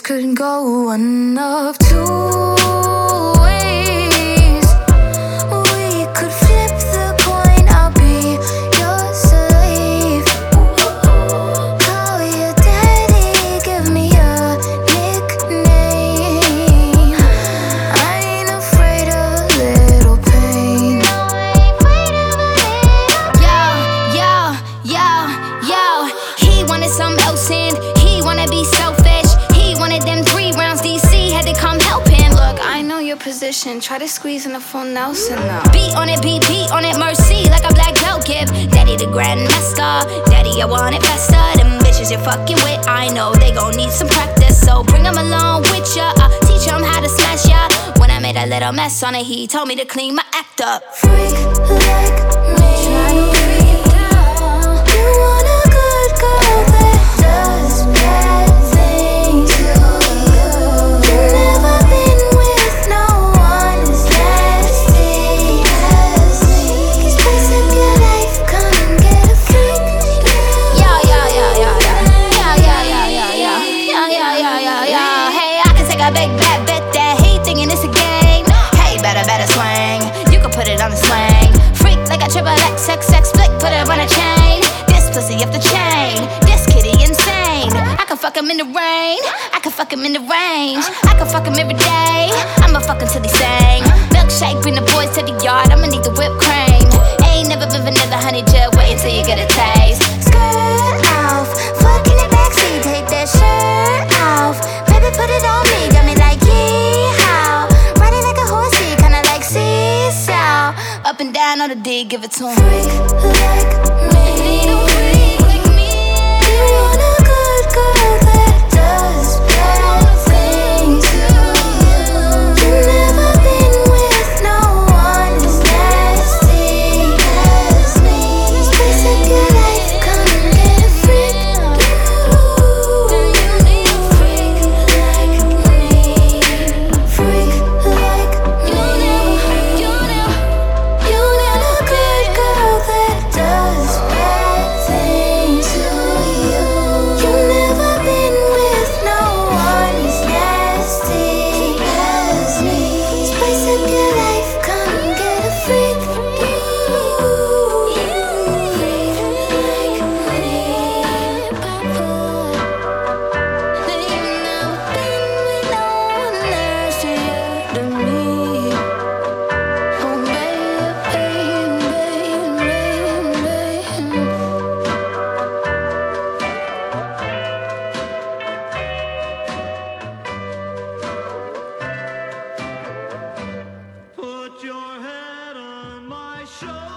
just Could go one of two. Position. Try to squeeze in a full Nelson now. beat on it, beat, beat on it, mercy like a black belt give. Daddy the grandmaster, daddy I want it faster. Them bitches you're fucking with, I know they gon' need some practice. So bring 'em along with ya, uh, teach 'em how to smash ya. When I made a little mess on it, he told me to clean my act up. Freak him in the rain. I can fuck him in the range. I can fuck him every day. I'ma fuck till he sing. Milkshake, bring the boys to the yard. I'ma need the whipped cream. Ain't never been vanilla honey jet. Wait until you get a taste. Skirt off, fuck in the backseat, take that shirt off. Baby, put it on me, got me like yeehaw. Riding like a horsey, kinda like seesaw. Up and down on the D, give it to him. Freak like me. show.